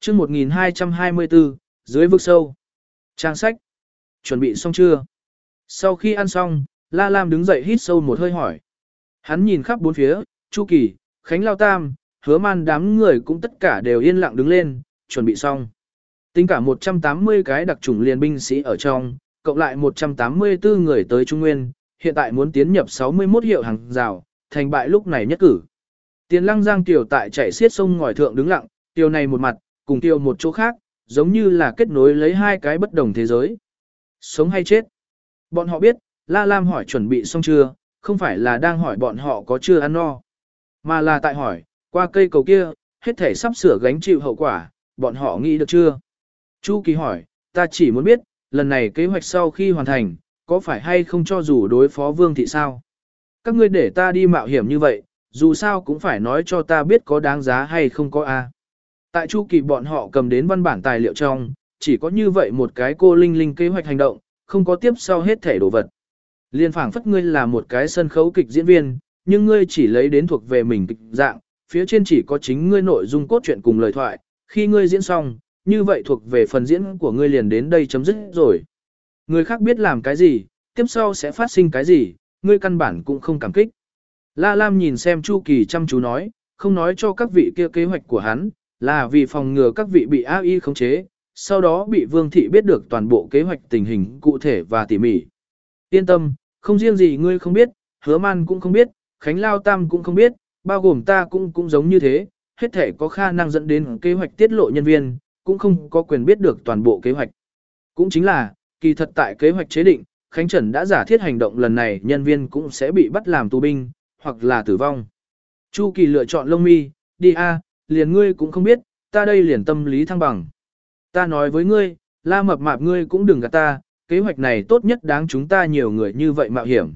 chương 1224, dưới vực sâu. Trang sách. Chuẩn bị xong chưa? Sau khi ăn xong, La Lam đứng dậy hít sâu một hơi hỏi. Hắn nhìn khắp bốn phía, Chu Kỳ, Khánh Lao Tam, hứa man đám người cũng tất cả đều yên lặng đứng lên, chuẩn bị xong. Tính cả 180 cái đặc chủng liên binh sĩ ở trong, cộng lại 184 người tới Trung Nguyên, hiện tại muốn tiến nhập 61 hiệu hàng rào, thành bại lúc này nhất cử. Tiền lăng giang tiểu tại chạy xiết sông ngòi thượng đứng lặng, tiểu này một mặt, cùng tiêu một chỗ khác, giống như là kết nối lấy hai cái bất đồng thế giới. Sống hay chết? Bọn họ biết, La Lam hỏi chuẩn bị xong chưa, không phải là đang hỏi bọn họ có chưa ăn no, mà là tại hỏi, qua cây cầu kia, hết thể sắp sửa gánh chịu hậu quả, bọn họ nghĩ được chưa? Chu Kỳ hỏi, ta chỉ muốn biết, lần này kế hoạch sau khi hoàn thành, có phải hay không cho dù đối phó vương thị sao? Các ngươi để ta đi mạo hiểm như vậy, dù sao cũng phải nói cho ta biết có đáng giá hay không có a. Tại Chu Kỳ bọn họ cầm đến văn bản tài liệu trong, chỉ có như vậy một cái cô linh linh kế hoạch hành động, không có tiếp sau hết thể đồ vật. Liên phảng phất ngươi là một cái sân khấu kịch diễn viên, nhưng ngươi chỉ lấy đến thuộc về mình kịch dạng, phía trên chỉ có chính ngươi nội dung cốt truyện cùng lời thoại, khi ngươi diễn xong, như vậy thuộc về phần diễn của ngươi liền đến đây chấm dứt rồi. Người khác biết làm cái gì, tiếp sau sẽ phát sinh cái gì, ngươi căn bản cũng không cảm kích. La Lam nhìn xem Chu Kỳ chăm chú nói, không nói cho các vị kia kế hoạch của hắn, là vì phòng ngừa các vị bị AI khống chế, sau đó bị Vương Thị biết được toàn bộ kế hoạch tình hình cụ thể và tỉ mỉ. Yên tâm, không riêng gì ngươi không biết, hứa man cũng không biết, Khánh Lao Tam cũng không biết, bao gồm ta cũng cũng giống như thế, hết thể có khả năng dẫn đến kế hoạch tiết lộ nhân viên, cũng không có quyền biết được toàn bộ kế hoạch. Cũng chính là, kỳ thật tại kế hoạch chế định, Khánh Trần đã giả thiết hành động lần này nhân viên cũng sẽ bị bắt làm tù binh, hoặc là tử vong. Chu Kỳ lựa chọn lông mi, đi a, liền ngươi cũng không biết, ta đây liền tâm lý thăng bằng. Ta nói với ngươi, la mập mạp ngươi cũng đừng gạt ta, kế hoạch này tốt nhất đáng chúng ta nhiều người như vậy mạo hiểm.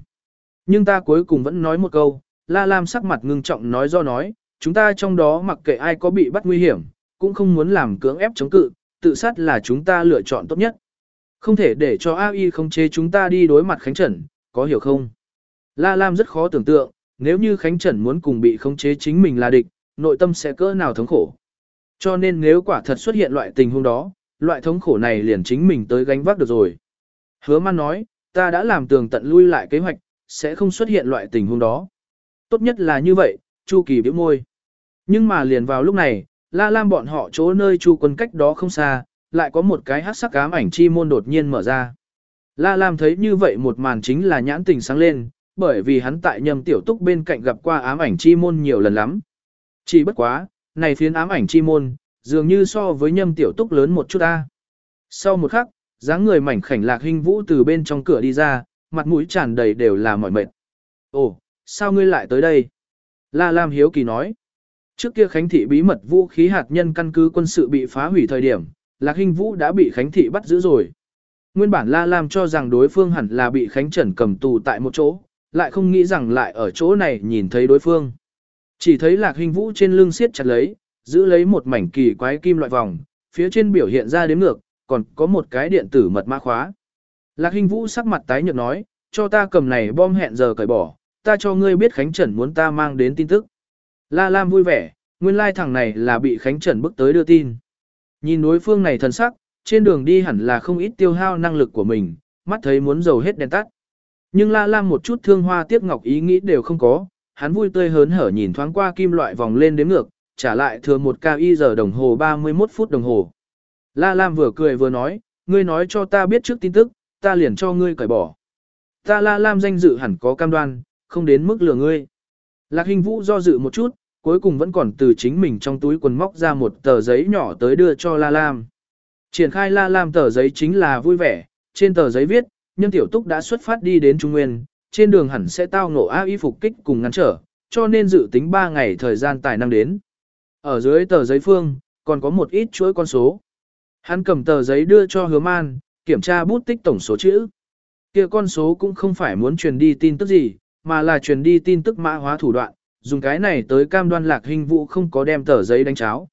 Nhưng ta cuối cùng vẫn nói một câu, la lam sắc mặt ngưng trọng nói do nói, chúng ta trong đó mặc kệ ai có bị bắt nguy hiểm, cũng không muốn làm cưỡng ép chống cự, tự sát là chúng ta lựa chọn tốt nhất. Không thể để cho AI không chế chúng ta đi đối mặt Khánh Trần, có hiểu không? La Lam rất khó tưởng tượng, nếu như Khánh Trần muốn cùng bị khống chế chính mình là địch, nội tâm sẽ cỡ nào thống khổ. Cho nên nếu quả thật xuất hiện loại tình huống đó, loại thống khổ này liền chính mình tới gánh vác được rồi. Hứa man nói, ta đã làm tường tận lui lại kế hoạch, sẽ không xuất hiện loại tình huống đó. Tốt nhất là như vậy, Chu Kỳ biểu môi. Nhưng mà liền vào lúc này, La Lam bọn họ chỗ nơi Chu quân cách đó không xa, lại có một cái hát sắc ám ảnh chi môn đột nhiên mở ra. La Lam thấy như vậy một màn chính là nhãn tình sáng lên, bởi vì hắn tại nhầm tiểu túc bên cạnh gặp qua ám ảnh chi môn nhiều lần lắm. Chỉ bất quá, này phiến ám ảnh chi môn, dường như so với nhâm tiểu túc lớn một chút ta. Sau một khắc, dáng người mảnh khảnh lạc hình vũ từ bên trong cửa đi ra, mặt mũi tràn đầy đều là mỏi mệt. Ồ, sao ngươi lại tới đây? La Lam hiếu kỳ nói. Trước kia Khánh Thị bí mật vũ khí hạt nhân căn cứ quân sự bị phá hủy thời điểm, Lạc Hinh Vũ đã bị Khánh Thị bắt giữ rồi. Nguyên bản La Lam cho rằng đối phương hẳn là bị Khánh Trần cầm tù tại một chỗ, lại không nghĩ rằng lại ở chỗ này nhìn thấy đối phương. Chỉ thấy Lạc Hinh Vũ trên lưng siết chặt lấy, giữ lấy một mảnh kỳ quái kim loại vòng, phía trên biểu hiện ra đếm ngược, còn có một cái điện tử mật mã khóa. Lạc Hinh Vũ sắc mặt tái nhợt nói, cho ta cầm này bom hẹn giờ cởi bỏ, ta cho ngươi biết Khánh Trần muốn ta mang đến tin tức. La Lam vui vẻ, nguyên lai thằng này là bị Khánh Trần bức tới đưa tin. Nhìn đối phương này thần sắc, trên đường đi hẳn là không ít tiêu hao năng lực của mình, mắt thấy muốn dầu hết đèn tắt. Nhưng La Lam một chút thương hoa tiếc ngọc ý nghĩ đều không có, hắn vui tươi hớn hở nhìn thoáng qua kim loại vòng lên đếm ngược, trả lại thừa một cao y giờ đồng hồ 31 phút đồng hồ. La Lam vừa cười vừa nói, ngươi nói cho ta biết trước tin tức, ta liền cho ngươi cởi bỏ. Ta La Lam danh dự hẳn có cam đoan, không đến mức lừa ngươi. Lạc Hình Vũ do dự một chút, cuối cùng vẫn còn từ chính mình trong túi quần móc ra một tờ giấy nhỏ tới đưa cho La Lam. Triển khai La Lam tờ giấy chính là vui vẻ, trên tờ giấy viết, nhân tiểu túc đã xuất phát đi đến Trung Nguyên, trên đường hẳn sẽ tao ngộ ác y phục kích cùng ngăn trở, cho nên dự tính 3 ngày thời gian tài năng đến. Ở dưới tờ giấy phương, còn có một ít chuỗi con số. Hắn cầm tờ giấy đưa cho hứa man, kiểm tra bút tích tổng số chữ. kia con số cũng không phải muốn truyền đi tin tức gì, mà là truyền đi tin tức mã hóa thủ đoạn, dùng cái này tới cam đoan lạc hình vụ không có đem tờ giấy đánh cháo.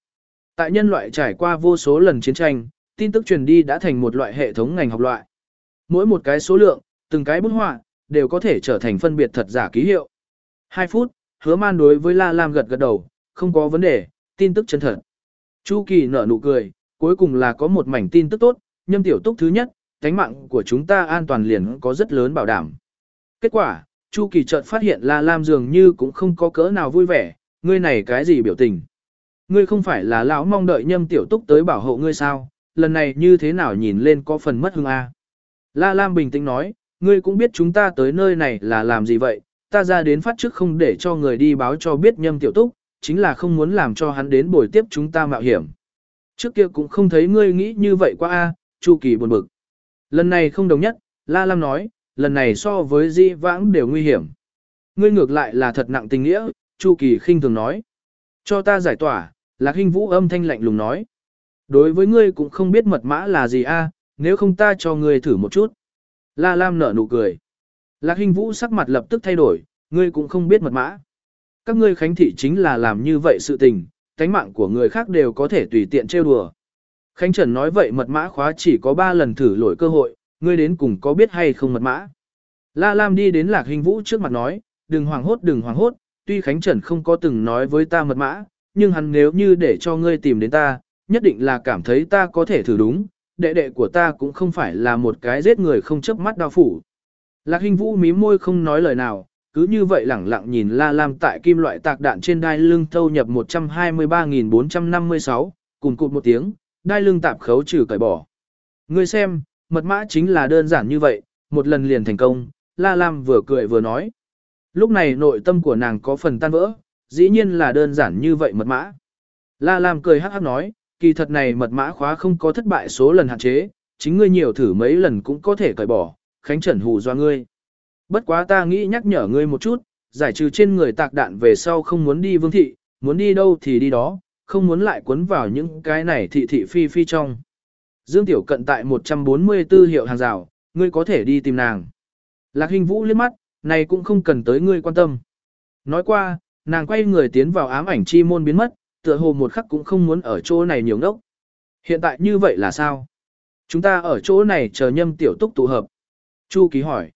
Tại nhân loại trải qua vô số lần chiến tranh, tin tức truyền đi đã thành một loại hệ thống ngành học loại. Mỗi một cái số lượng, từng cái bút họa, đều có thể trở thành phân biệt thật giả ký hiệu. 2 phút, hứa man đối với La Lam gật gật đầu, không có vấn đề, tin tức chân thật. Chu Kỳ nở nụ cười, cuối cùng là có một mảnh tin tức tốt, nhâm tiểu túc thứ nhất, tánh mạng của chúng ta an toàn liền có rất lớn bảo đảm. Kết quả, Chu Kỳ chợt phát hiện La Lam dường như cũng không có cỡ nào vui vẻ, ngươi này cái gì biểu tình. Ngươi không phải là lão mong đợi nhâm tiểu túc tới bảo hộ ngươi sao, lần này như thế nào nhìn lên có phần mất hương a. La Lam bình tĩnh nói, ngươi cũng biết chúng ta tới nơi này là làm gì vậy, ta ra đến phát trước không để cho người đi báo cho biết nhâm tiểu túc, chính là không muốn làm cho hắn đến buổi tiếp chúng ta mạo hiểm. Trước kia cũng không thấy ngươi nghĩ như vậy qua a, Chu Kỳ buồn bực. Lần này không đồng nhất, La Lam nói, lần này so với di vãng đều nguy hiểm. Ngươi ngược lại là thật nặng tình nghĩa, Chu Kỳ khinh thường nói. Cho ta giải tỏa, Lạc Hinh Vũ âm thanh lạnh lùng nói. Đối với ngươi cũng không biết mật mã là gì a, nếu không ta cho ngươi thử một chút. La Lam nở nụ cười. Lạc Hinh Vũ sắc mặt lập tức thay đổi, ngươi cũng không biết mật mã. Các ngươi khánh thị chính là làm như vậy sự tình, cánh mạng của người khác đều có thể tùy tiện trêu đùa. Khánh Trần nói vậy mật mã khóa chỉ có 3 lần thử lỗi cơ hội, ngươi đến cùng có biết hay không mật mã. La Lam đi đến Lạc Hình Vũ trước mặt nói, đừng hoảng hốt đừng hoảng hốt, tuy Khánh Trần không có từng nói với ta mật mã, nhưng hắn nếu như để cho ngươi tìm đến ta, nhất định là cảm thấy ta có thể thử đúng, đệ đệ của ta cũng không phải là một cái giết người không chớp mắt đau phủ. Lạc Hình Vũ mím môi không nói lời nào, cứ như vậy lẳng lặng nhìn La Lam tại kim loại tạc đạn trên đai lưng thâu nhập 123.456, cùng cụt một tiếng, đai lưng tạp khấu trừ cởi bỏ. Ngươi xem, mật mã chính là đơn giản như vậy, một lần liền thành công, La Lam vừa cười vừa nói. Lúc này nội tâm của nàng có phần tan vỡ, dĩ nhiên là đơn giản như vậy mật mã. La Lam cười hắc hắc nói, kỳ thật này mật mã khóa không có thất bại số lần hạn chế, chính ngươi nhiều thử mấy lần cũng có thể cởi bỏ, khánh trần hù do ngươi. Bất quá ta nghĩ nhắc nhở ngươi một chút, giải trừ trên người tạc đạn về sau không muốn đi vương thị, muốn đi đâu thì đi đó, không muốn lại cuốn vào những cái này thị thị phi phi trong. Dương Tiểu Cận tại 144 hiệu hàng rào, ngươi có thể đi tìm nàng. Lạc Hình Vũ liếc mắt, này cũng không cần tới ngươi quan tâm. Nói qua, nàng quay người tiến vào ám ảnh chi môn biến mất, tựa hồ một khắc cũng không muốn ở chỗ này nhiều ngốc. Hiện tại như vậy là sao? Chúng ta ở chỗ này chờ nhâm tiểu túc tụ hợp. Chu ký hỏi.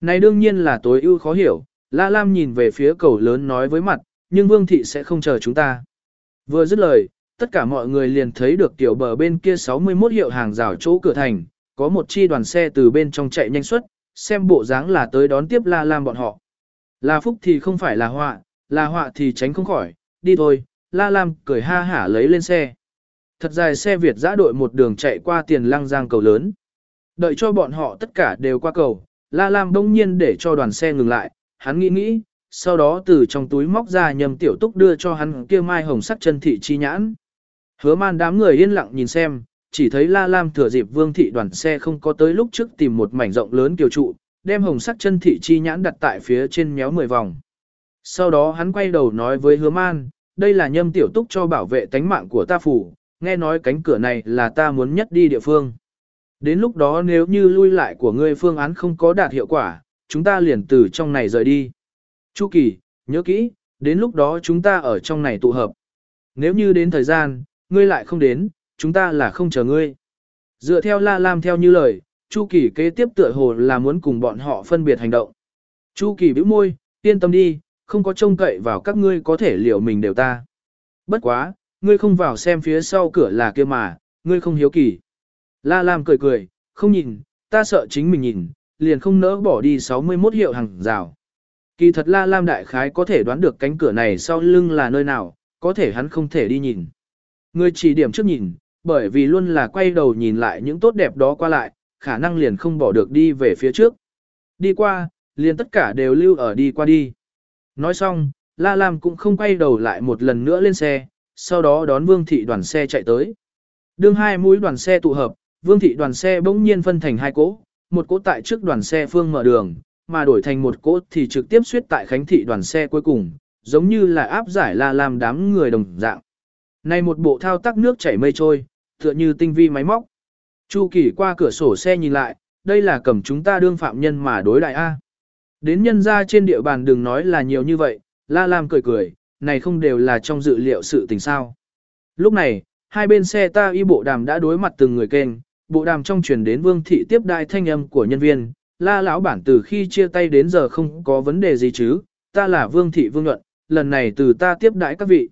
Này đương nhiên là tối ưu khó hiểu, La Lam nhìn về phía cầu lớn nói với mặt, nhưng Vương Thị sẽ không chờ chúng ta. Vừa dứt lời, tất cả mọi người liền thấy được tiểu bờ bên kia 61 hiệu hàng rào chỗ cửa thành, có một chi đoàn xe từ bên trong chạy nhanh xuất xem bộ dáng là tới đón tiếp La Lam bọn họ. Là phúc thì không phải là họa, là họa thì tránh không khỏi, đi thôi, La Lam cười ha hả lấy lên xe. Thật dài xe Việt giã đội một đường chạy qua tiền lăng giang cầu lớn. Đợi cho bọn họ tất cả đều qua cầu, La Lam đông nhiên để cho đoàn xe ngừng lại, hắn nghĩ nghĩ, sau đó từ trong túi móc ra nhầm tiểu túc đưa cho hắn kia mai hồng sắc chân thị chi nhãn. Hứa man đám người yên lặng nhìn xem, chỉ thấy La Lam thừa dịp vương thị đoàn xe không có tới lúc trước tìm một mảnh rộng lớn kiều trụ, đem hồng sắc chân thị chi nhãn đặt tại phía trên méo 10 vòng. Sau đó hắn quay đầu nói với hứa man, đây là nhâm tiểu túc cho bảo vệ tánh mạng của ta phủ, nghe nói cánh cửa này là ta muốn nhất đi địa phương. Đến lúc đó nếu như lui lại của ngươi phương án không có đạt hiệu quả, chúng ta liền từ trong này rời đi. Chu Kỳ, nhớ kỹ, đến lúc đó chúng ta ở trong này tụ hợp. Nếu như đến thời gian, ngươi lại không đến, chúng ta là không chờ ngươi. Dựa theo La Lam theo như lời, Chu Kỳ kế tiếp tựa hồ là muốn cùng bọn họ phân biệt hành động. Chu Kỳ bĩu môi, yên tâm đi, không có trông cậy vào các ngươi có thể liệu mình đều ta. Bất quá, ngươi không vào xem phía sau cửa là kia mà, ngươi không hiếu kỳ. La Lam cười cười, không nhìn, ta sợ chính mình nhìn, liền không nỡ bỏ đi 61 hiệu hàng rào. Kỳ thật La Lam đại khái có thể đoán được cánh cửa này sau lưng là nơi nào, có thể hắn không thể đi nhìn. Ngươi chỉ điểm trước nhìn, bởi vì luôn là quay đầu nhìn lại những tốt đẹp đó qua lại, khả năng liền không bỏ được đi về phía trước. Đi qua, liền tất cả đều lưu ở đi qua đi. Nói xong, La Lam cũng không quay đầu lại một lần nữa lên xe, sau đó đón Vương Thị đoàn xe chạy tới. Đương hai mũi đoàn xe tụ hợp, Vương Thị đoàn xe bỗng nhiên phân thành hai cỗ, một cỗ tại trước đoàn xe phương mở đường, mà đổi thành một cỗ thì trực tiếp suýt tại Khánh Thị đoàn xe cuối cùng, giống như là áp giải La Lam đám người đồng dạng. Này một bộ thao tác nước chảy mây trôi, tựa như tinh vi máy móc. Chu Kỳ qua cửa sổ xe nhìn lại, đây là cầm chúng ta đương phạm nhân mà đối đại A. Đến nhân ra trên địa bàn đừng nói là nhiều như vậy, La Lam cười cười, này không đều là trong dự liệu sự tình sao. Lúc này, hai bên xe ta y bộ đàm đã đối mặt từng người kênh, bộ đàm trong truyền đến vương thị tiếp đại thanh âm của nhân viên, la lão bản từ khi chia tay đến giờ không có vấn đề gì chứ, ta là vương thị vương luận, lần này từ ta tiếp đãi các vị.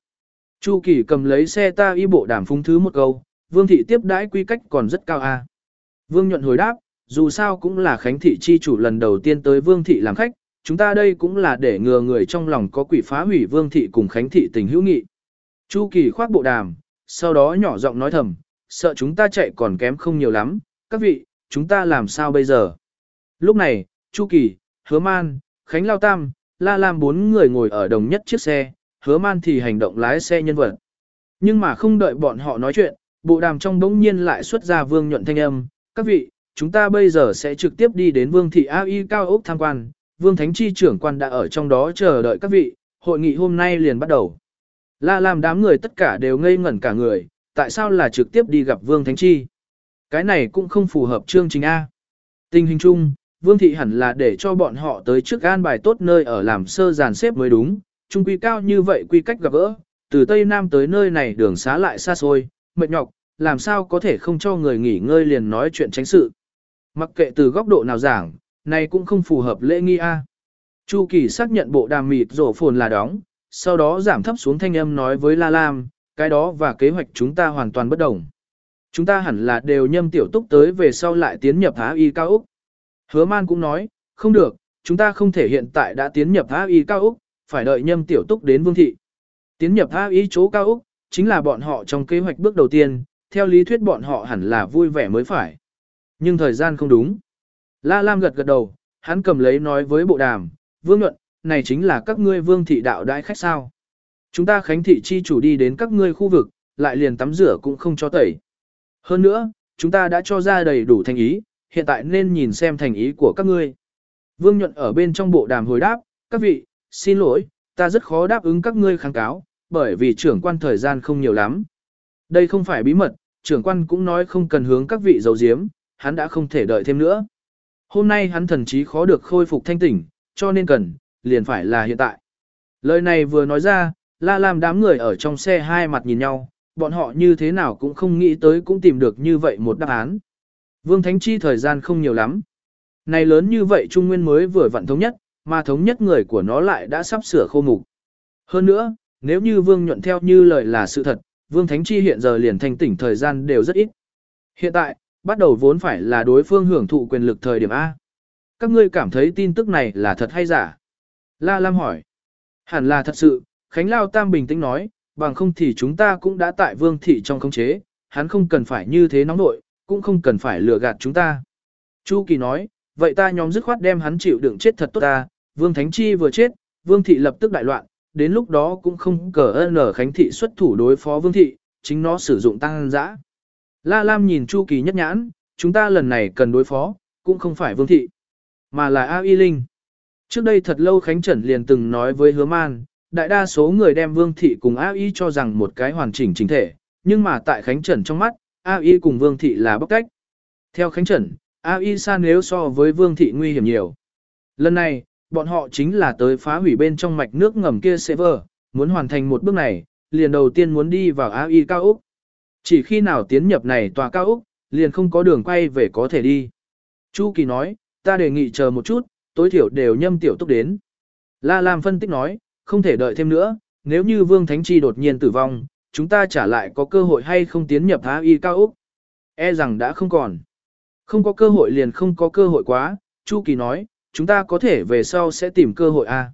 Chu Kỳ cầm lấy xe ta y bộ đàm phung thứ một câu, Vương thị tiếp đãi quy cách còn rất cao à? Vương nhuận hồi đáp, dù sao cũng là Khánh thị chi chủ lần đầu tiên tới Vương thị làm khách, chúng ta đây cũng là để ngừa người trong lòng có quỷ phá hủy Vương thị cùng Khánh thị tình hữu nghị. Chu Kỳ khoác bộ đàm, sau đó nhỏ giọng nói thầm, sợ chúng ta chạy còn kém không nhiều lắm, các vị, chúng ta làm sao bây giờ? Lúc này, Chu Kỳ, Hứa Man, Khánh Lao Tam, La Lam bốn người ngồi ở đồng nhất chiếc xe, Hứa Man thì hành động lái xe nhân vật. Nhưng mà không đợi bọn họ nói chuyện, bộ đàm trong bỗng nhiên lại xuất ra vương nhuận thanh âm, các vị, chúng ta bây giờ sẽ trực tiếp đi đến vương thị AI cao ốc tham quan, vương thánh chi trưởng quan đã ở trong đó chờ đợi các vị, hội nghị hôm nay liền bắt đầu. La làm đám người tất cả đều ngây ngẩn cả người, tại sao là trực tiếp đi gặp vương thánh chi? Cái này cũng không phù hợp chương trình A. Tình hình chung, vương thị hẳn là để cho bọn họ tới trước an bài tốt nơi ở làm sơ dàn xếp mới đúng, trung quy cao như vậy quy cách gặp gỡ, từ Tây Nam tới nơi này đường xá lại xa xôi, mệt nhọc, làm sao có thể không cho người nghỉ ngơi liền nói chuyện tránh sự. Mặc kệ từ góc độ nào giảng, này cũng không phù hợp lễ nghi A. Chu Kỳ xác nhận bộ đàm mịt rổ phồn là đóng, sau đó giảm thấp xuống thanh âm nói với La Lam, cái đó và kế hoạch chúng ta hoàn toàn bất đồng. Chúng ta hẳn là đều nhâm tiểu túc tới về sau lại tiến nhập Á Y cao Úc. Hứa man cũng nói, không được, chúng ta không thể hiện tại đã tiến nhập Á Y cao Úc, phải đợi nhâm tiểu túc đến vương thị. Tiến nhập Á Y chỗ cao Úc, chính là bọn họ trong kế hoạch bước đầu tiên, theo lý thuyết bọn họ hẳn là vui vẻ mới phải. Nhưng thời gian không đúng. La Lam gật gật đầu, hắn cầm lấy nói với bộ đàm, vương nhuận, này chính là các ngươi vương thị đạo đại khách sao. Chúng ta khánh thị chi chủ đi đến các ngươi khu vực, lại liền tắm rửa cũng không cho tẩy. Hơn nữa, chúng ta đã cho ra đầy đủ thành ý, hiện tại nên nhìn xem thành ý của các ngươi. Vương nhuận ở bên trong bộ đàm hồi đáp, các vị, xin lỗi, ta rất khó đáp ứng các ngươi kháng cáo, bởi vì trưởng quan thời gian không nhiều lắm. Đây không phải bí mật, trưởng quan cũng nói không cần hướng các vị giấu diếm, hắn đã không thể đợi thêm nữa. Hôm nay hắn thần chí khó được khôi phục thanh tỉnh, cho nên cần, liền phải là hiện tại. Lời này vừa nói ra, la làm đám người ở trong xe hai mặt nhìn nhau, bọn họ như thế nào cũng không nghĩ tới cũng tìm được như vậy một đáp án. Vương Thánh Chi thời gian không nhiều lắm. Này lớn như vậy Trung Nguyên mới vừa vận thống nhất, mà thống nhất người của nó lại đã sắp sửa khô mục. Hơn nữa, nếu như Vương nhuận theo như lời là sự thật, Vương Thánh Chi hiện giờ liền thành tỉnh thời gian đều rất ít. Hiện tại, bắt đầu vốn phải là đối phương hưởng thụ quyền lực thời điểm A. Các ngươi cảm thấy tin tức này là thật hay giả? La Lam hỏi. Hẳn là thật sự, Khánh Lao Tam bình tĩnh nói, bằng không thì chúng ta cũng đã tại vương thị trong khống chế, hắn không cần phải như thế nóng nội, cũng không cần phải lừa gạt chúng ta. Chu Kỳ nói, vậy ta nhóm dứt khoát đem hắn chịu đựng chết thật tốt ta, vương Thánh Chi vừa chết, vương thị lập tức đại loạn, đến lúc đó cũng không cờ ơn ở Khánh thị xuất thủ đối phó vương thị, chính nó sử dụng tăng dã. La Lam nhìn Chu Kỳ nhất nhãn, chúng ta lần này cần đối phó, cũng không phải vương thị, mà là A Y Linh. Trước đây thật lâu Khánh Trần liền từng nói với Hứa Man, đại đa số người đem Vương Thị cùng A Y cho rằng một cái hoàn chỉnh chính thể, nhưng mà tại Khánh Trần trong mắt, A Y cùng Vương Thị là bóc cách. Theo Khánh Trần, A Y san nếu so với Vương Thị nguy hiểm nhiều. Lần này, bọn họ chính là tới phá hủy bên trong mạch nước ngầm kia server, muốn hoàn thành một bước này, liền đầu tiên muốn đi vào A Y cao Úc. Chỉ khi nào tiến nhập này tòa cao Úc, liền không có đường quay về có thể đi. Chu Kỳ nói, ta đề nghị chờ một chút, tối thiểu đều nhâm tiểu túc đến. La Lam phân tích nói, không thể đợi thêm nữa, nếu như Vương Thánh Chi đột nhiên tử vong, chúng ta trả lại có cơ hội hay không tiến nhập Á Y cao Úc? E rằng đã không còn. Không có cơ hội liền không có cơ hội quá, Chu Kỳ nói, chúng ta có thể về sau sẽ tìm cơ hội a. À?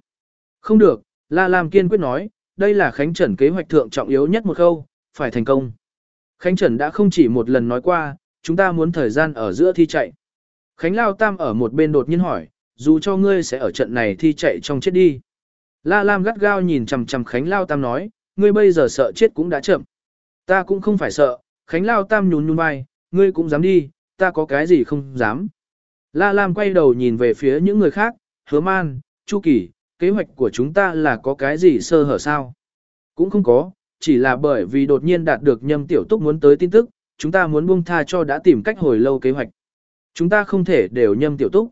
Không được, La Lam kiên quyết nói, đây là Khánh Trần kế hoạch thượng trọng yếu nhất một khâu, phải thành công. Khánh Trần đã không chỉ một lần nói qua, chúng ta muốn thời gian ở giữa thi chạy. Khánh Lao Tam ở một bên đột nhiên hỏi, dù cho ngươi sẽ ở trận này thi chạy trong chết đi. La Lam gắt gao nhìn chằm chằm Khánh Lao Tam nói, ngươi bây giờ sợ chết cũng đã chậm. Ta cũng không phải sợ, Khánh Lao Tam nhún nhún vai, ngươi cũng dám đi, ta có cái gì không dám. La Lam quay đầu nhìn về phía những người khác, hứa man, Chu Kỳ, kế hoạch của chúng ta là có cái gì sơ hở sao? Cũng không có, chỉ là bởi vì đột nhiên đạt được nhâm tiểu túc muốn tới tin tức, chúng ta muốn buông tha cho đã tìm cách hồi lâu kế hoạch. Chúng ta không thể đều nhâm tiểu túc.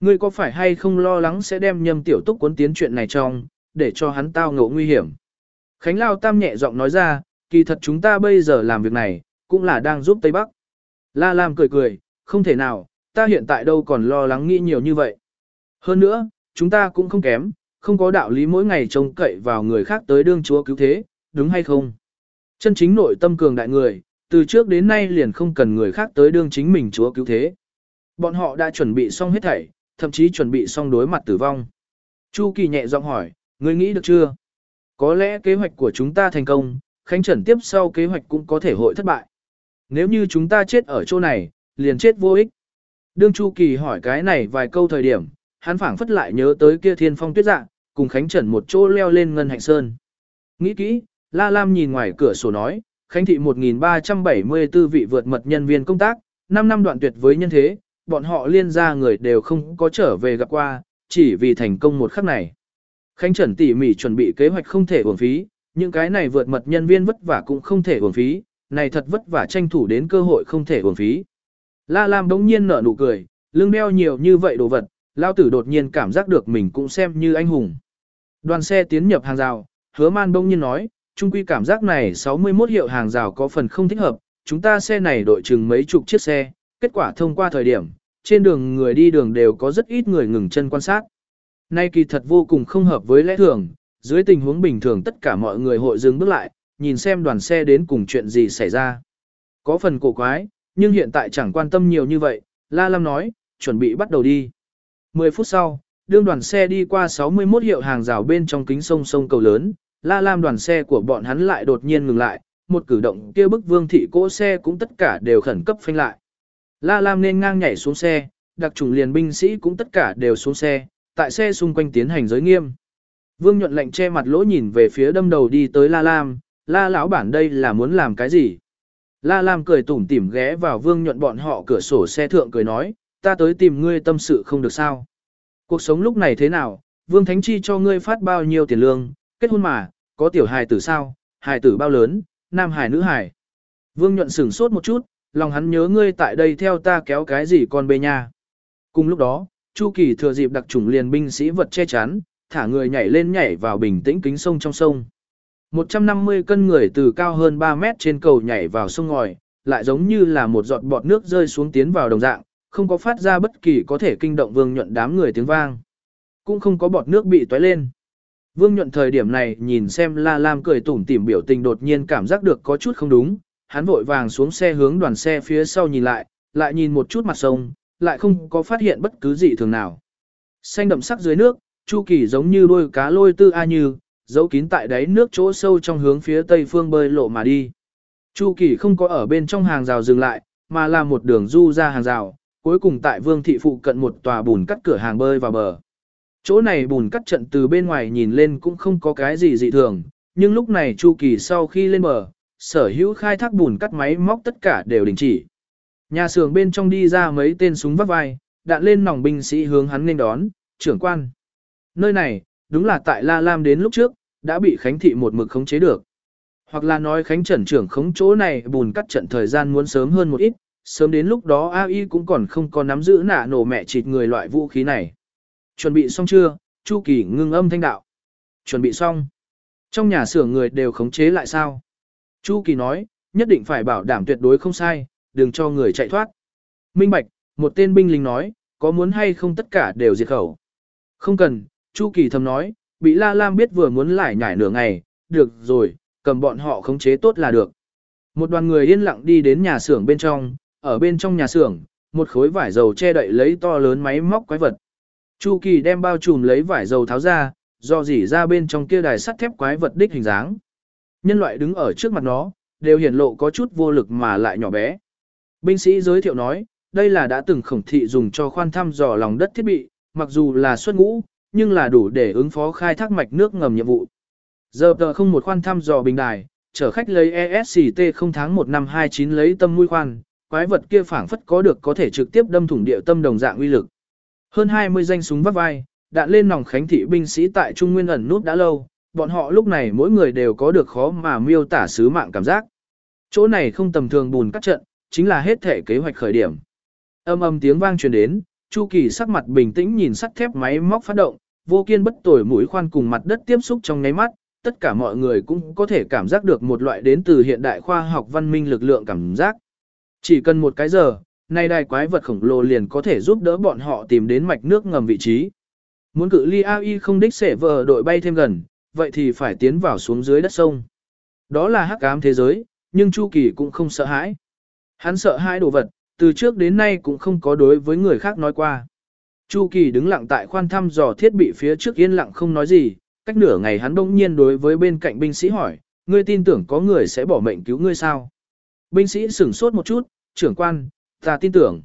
Ngươi có phải hay không lo lắng sẽ đem nhâm tiểu túc cuốn tiến chuyện này trong, để cho hắn tao ngộ nguy hiểm. Khánh Lao Tam nhẹ giọng nói ra, kỳ thật chúng ta bây giờ làm việc này, cũng là đang giúp Tây Bắc. La Lam cười cười, không thể nào, ta hiện tại đâu còn lo lắng nghĩ nhiều như vậy. Hơn nữa, chúng ta cũng không kém, không có đạo lý mỗi ngày trông cậy vào người khác tới đương chúa cứu thế, đúng hay không? Chân chính nội tâm cường đại người, từ trước đến nay liền không cần người khác tới đương chính mình chúa cứu thế. Bọn họ đã chuẩn bị xong hết thảy, thậm chí chuẩn bị xong đối mặt tử vong. Chu Kỳ nhẹ giọng hỏi, ngươi nghĩ được chưa? Có lẽ kế hoạch của chúng ta thành công, Khánh Trần tiếp sau kế hoạch cũng có thể hội thất bại. Nếu như chúng ta chết ở chỗ này, liền chết vô ích. Đương Chu Kỳ hỏi cái này vài câu thời điểm, hắn phảng phất lại nhớ tới kia thiên phong tuyết dạ, cùng Khánh Trần một chỗ leo lên ngân hạnh sơn. Nghĩ kỹ, La Lam nhìn ngoài cửa sổ nói, Khánh Thị 1374 vị vượt mật nhân viên công tác, 5 năm đoạn tuyệt với nhân thế, bọn họ liên ra người đều không có trở về gặp qua, chỉ vì thành công một khắc này. Khánh Trần tỉ mỉ chuẩn bị kế hoạch không thể uổng phí, những cái này vượt mật nhân viên vất vả cũng không thể uổng phí, này thật vất vả tranh thủ đến cơ hội không thể uổng phí. La Lam đống nhiên nở nụ cười, lưng đeo nhiều như vậy đồ vật, lao tử đột nhiên cảm giác được mình cũng xem như anh hùng. Đoàn xe tiến nhập hàng rào, hứa man bỗng nhiên nói, trung quy cảm giác này 61 hiệu hàng rào có phần không thích hợp, chúng ta xe này đội chừng mấy chục chiếc xe, kết quả thông qua thời điểm, trên đường người đi đường đều có rất ít người ngừng chân quan sát. Nay kỳ thật vô cùng không hợp với lẽ thường, dưới tình huống bình thường tất cả mọi người hội dừng bước lại, nhìn xem đoàn xe đến cùng chuyện gì xảy ra. Có phần cổ quái, nhưng hiện tại chẳng quan tâm nhiều như vậy, La Lam nói, chuẩn bị bắt đầu đi. 10 phút sau, đương đoàn xe đi qua 61 hiệu hàng rào bên trong kính sông sông cầu lớn, La Lam đoàn xe của bọn hắn lại đột nhiên ngừng lại, một cử động kia bức vương thị cỗ xe cũng tất cả đều khẩn cấp phanh lại. La Lam nên ngang nhảy xuống xe, đặc trùng liền binh sĩ cũng tất cả đều xuống xe, tại xe xung quanh tiến hành giới nghiêm. Vương nhuận lệnh che mặt lỗ nhìn về phía đâm đầu đi tới La Lam, La lão bản đây là muốn làm cái gì? La Lam cười tủm tỉm ghé vào vương nhuận bọn họ cửa sổ xe thượng cười nói, ta tới tìm ngươi tâm sự không được sao. Cuộc sống lúc này thế nào, vương thánh chi cho ngươi phát bao nhiêu tiền lương, kết hôn mà, có tiểu hài tử sao, hài tử bao lớn, nam hài nữ hài. Vương nhuận sửng sốt một chút, lòng hắn nhớ ngươi tại đây theo ta kéo cái gì con bê nha. Cùng lúc đó, Chu Kỳ thừa dịp đặc chủng liền binh sĩ vật che chắn, thả người nhảy lên nhảy vào bình tĩnh kính sông trong sông. 150 cân người từ cao hơn 3 mét trên cầu nhảy vào sông ngòi, lại giống như là một giọt bọt nước rơi xuống tiến vào đồng dạng, không có phát ra bất kỳ có thể kinh động vương nhuận đám người tiếng vang. Cũng không có bọt nước bị tóe lên. Vương nhuận thời điểm này nhìn xem La Lam cười tủm tỉm biểu tình đột nhiên cảm giác được có chút không đúng, hắn vội vàng xuống xe hướng đoàn xe phía sau nhìn lại, lại nhìn một chút mặt sông, lại không có phát hiện bất cứ gì thường nào. Xanh đậm sắc dưới nước, Chu Kỳ giống như đôi cá lôi tư a như, giấu kín tại đáy nước chỗ sâu trong hướng phía tây phương bơi lộ mà đi. Chu Kỳ không có ở bên trong hàng rào dừng lại, mà là một đường du ra hàng rào, cuối cùng tại Vương thị phụ cận một tòa bùn cắt cửa hàng bơi vào bờ. Chỗ này bùn cắt trận từ bên ngoài nhìn lên cũng không có cái gì dị thường, nhưng lúc này Chu Kỳ sau khi lên bờ, sở hữu khai thác bùn cắt máy móc tất cả đều đình chỉ. Nhà xưởng bên trong đi ra mấy tên súng vắt vai, đạn lên nòng binh sĩ hướng hắn nên đón, trưởng quan. Nơi này, đúng là tại La Lam đến lúc trước, đã bị Khánh Thị một mực khống chế được. Hoặc là nói Khánh Trần trưởng khống chỗ này bùn cắt trận thời gian muốn sớm hơn một ít, sớm đến lúc đó AI cũng còn không có nắm giữ nạ nổ mẹ chịt người loại vũ khí này. Chuẩn bị xong chưa? Chu Kỳ ngưng âm thanh đạo. Chuẩn bị xong. Trong nhà xưởng người đều khống chế lại sao? Chu Kỳ nói, nhất định phải bảo đảm tuyệt đối không sai, đừng cho người chạy thoát. Minh Bạch, một tên binh lính nói, có muốn hay không tất cả đều diệt khẩu. Không cần, Chu Kỳ thầm nói, bị La Lam biết vừa muốn lại nhảy nửa ngày, được rồi, cầm bọn họ khống chế tốt là được. Một đoàn người yên lặng đi đến nhà xưởng bên trong, ở bên trong nhà xưởng, một khối vải dầu che đậy lấy to lớn máy móc quái vật. Chu Kỳ đem bao trùm lấy vải dầu tháo ra, do dỉ ra bên trong kia đài sắt thép quái vật đích hình dáng. Nhân loại đứng ở trước mặt nó, đều hiển lộ có chút vô lực mà lại nhỏ bé. Binh sĩ giới thiệu nói, đây là đã từng khổng thị dùng cho khoan thăm dò lòng đất thiết bị, mặc dù là xuất ngũ, nhưng là đủ để ứng phó khai thác mạch nước ngầm nhiệm vụ. Giờ tờ không một khoan thăm dò bình đài, chở khách lấy ESCT không tháng 1 năm 29 lấy tâm mũi khoan, quái vật kia phảng phất có được có thể trực tiếp đâm thủng địa tâm đồng dạng uy lực. Hơn 20 danh súng vắt vai, đạn lên nòng khánh thị binh sĩ tại Trung Nguyên ẩn nút đã lâu, bọn họ lúc này mỗi người đều có được khó mà miêu tả sứ mạng cảm giác. Chỗ này không tầm thường bùn cắt trận, chính là hết thể kế hoạch khởi điểm. Âm âm tiếng vang truyền đến, Chu Kỳ sắc mặt bình tĩnh nhìn sắt thép máy móc phát động, vô kiên bất tồi mũi khoan cùng mặt đất tiếp xúc trong nháy mắt, tất cả mọi người cũng có thể cảm giác được một loại đến từ hiện đại khoa học văn minh lực lượng cảm giác. Chỉ cần một cái giờ, nay đài quái vật khổng lồ liền có thể giúp đỡ bọn họ tìm đến mạch nước ngầm vị trí. Muốn cự ly AI không đích sẽ vờ đội bay thêm gần, vậy thì phải tiến vào xuống dưới đất sông. Đó là hắc ám thế giới, nhưng Chu Kỳ cũng không sợ hãi. Hắn sợ hãi đồ vật, từ trước đến nay cũng không có đối với người khác nói qua. Chu Kỳ đứng lặng tại khoan thăm dò thiết bị phía trước yên lặng không nói gì, cách nửa ngày hắn đông nhiên đối với bên cạnh binh sĩ hỏi, ngươi tin tưởng có người sẽ bỏ mệnh cứu ngươi sao? Binh sĩ sửng sốt một chút, trưởng quan, ta tin tưởng.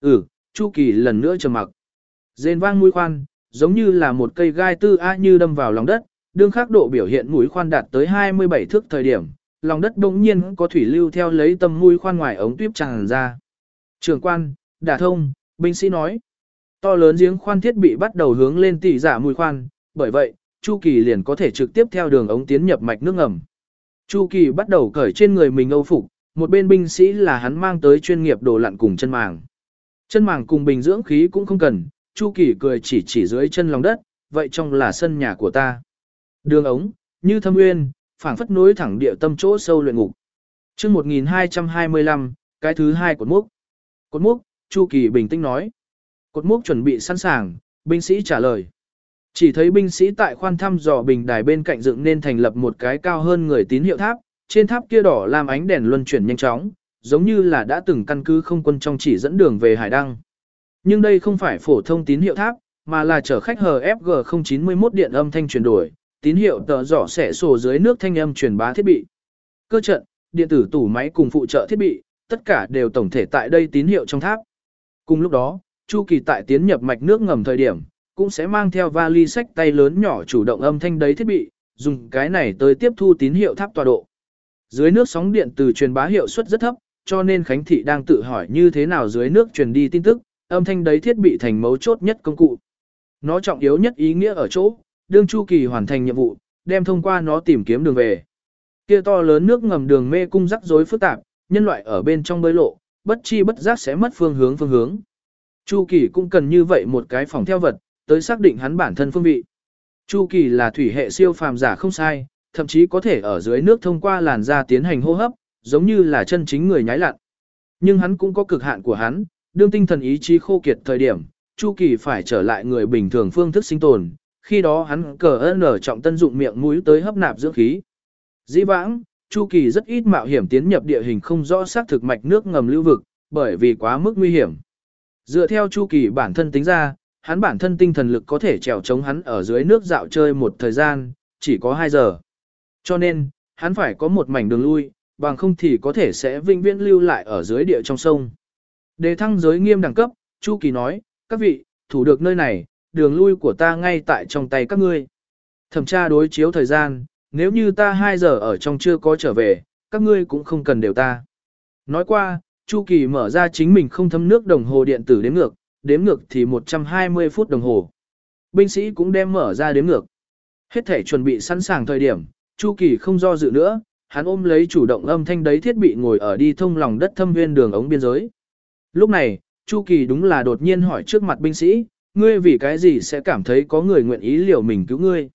Ừ, Chu Kỳ lần nữa trầm mặc. Rên vang mũi khoan, giống như là một cây gai tư a như đâm vào lòng đất, đương khắc độ biểu hiện mũi khoan đạt tới 27 thước thời điểm, lòng đất bỗng nhiên có thủy lưu theo lấy tâm mũi khoan ngoài ống tuyếp tràn ra. trường quan, đả thông, binh sĩ nói. To lớn giếng khoan thiết bị bắt đầu hướng lên tỉ giả mũi khoan, bởi vậy, Chu Kỳ liền có thể trực tiếp theo đường ống tiến nhập mạch nước ngầm. Chu Kỳ bắt đầu cởi trên người mình âu phục, một bên binh sĩ là hắn mang tới chuyên nghiệp đồ lặn cùng chân màng. Chân màng cùng bình dưỡng khí cũng không cần, Chu Kỳ cười chỉ chỉ dưới chân lòng đất, vậy trong là sân nhà của ta. Đường ống, như thâm nguyên, phảng phất nối thẳng địa tâm chỗ sâu luyện ngục. chương 1225, cái thứ hai cột mốc. Cột mốc, Chu Kỳ bình tĩnh nói. Cột mốc chuẩn bị sẵn sàng, binh sĩ trả lời. Chỉ thấy binh sĩ tại khoan thăm dò bình đài bên cạnh dựng nên thành lập một cái cao hơn người tín hiệu tháp, trên tháp kia đỏ làm ánh đèn luân chuyển nhanh chóng, giống như là đã từng căn cứ không quân trong chỉ dẫn đường về Hải Đăng. Nhưng đây không phải phổ thông tín hiệu tháp, mà là chở khách HFG 091 điện âm thanh chuyển đổi, tín hiệu tờ dỏ xẻ sổ dưới nước thanh âm truyền bá thiết bị. Cơ trận, điện tử tủ máy cùng phụ trợ thiết bị, tất cả đều tổng thể tại đây tín hiệu trong tháp. Cùng lúc đó, Chu Kỳ tại tiến nhập mạch nước ngầm thời điểm, cũng sẽ mang theo vali sách tay lớn nhỏ chủ động âm thanh đấy thiết bị, dùng cái này tới tiếp thu tín hiệu tháp tọa độ. Dưới nước sóng điện từ truyền bá hiệu suất rất thấp, cho nên Khánh Thị đang tự hỏi như thế nào dưới nước truyền đi tin tức, âm thanh đấy thiết bị thành mấu chốt nhất công cụ. Nó trọng yếu nhất ý nghĩa ở chỗ, đương Chu Kỳ hoàn thành nhiệm vụ, đem thông qua nó tìm kiếm đường về. Kia to lớn nước ngầm đường mê cung rắc rối phức tạp, nhân loại ở bên trong bơi lộ, bất chi bất giác sẽ mất phương hướng phương hướng. Chu Kỳ cũng cần như vậy một cái phòng theo vật, tới xác định hắn bản thân phương vị. Chu Kỳ là thủy hệ siêu phàm giả không sai, thậm chí có thể ở dưới nước thông qua làn da tiến hành hô hấp, giống như là chân chính người nhái lặn. Nhưng hắn cũng có cực hạn của hắn, đương tinh thần ý chí khô kiệt thời điểm, Chu Kỳ phải trở lại người bình thường phương thức sinh tồn, khi đó hắn cờ ơn ở trọng tân dụng miệng mũi tới hấp nạp dưỡng khí. Dĩ vãng, Chu Kỳ rất ít mạo hiểm tiến nhập địa hình không rõ xác thực mạch nước ngầm lưu vực, bởi vì quá mức nguy hiểm. Dựa theo Chu Kỳ bản thân tính ra, hắn bản thân tinh thần lực có thể trèo chống hắn ở dưới nước dạo chơi một thời gian, chỉ có 2 giờ. Cho nên, hắn phải có một mảnh đường lui, bằng không thì có thể sẽ vinh viễn lưu lại ở dưới địa trong sông. Đề thăng giới nghiêm đẳng cấp, Chu Kỳ nói, các vị, thủ được nơi này, đường lui của ta ngay tại trong tay các ngươi. Thẩm tra đối chiếu thời gian, nếu như ta 2 giờ ở trong chưa có trở về, các ngươi cũng không cần đều ta. Nói qua, Chu Kỳ mở ra chính mình không thấm nước đồng hồ điện tử đếm ngược, đếm ngược thì 120 phút đồng hồ. Binh sĩ cũng đem mở ra đếm ngược. Hết thể chuẩn bị sẵn sàng thời điểm, Chu Kỳ không do dự nữa, hắn ôm lấy chủ động âm thanh đấy thiết bị ngồi ở đi thông lòng đất thâm viên đường ống biên giới. Lúc này, Chu Kỳ đúng là đột nhiên hỏi trước mặt binh sĩ, ngươi vì cái gì sẽ cảm thấy có người nguyện ý liều mình cứu ngươi.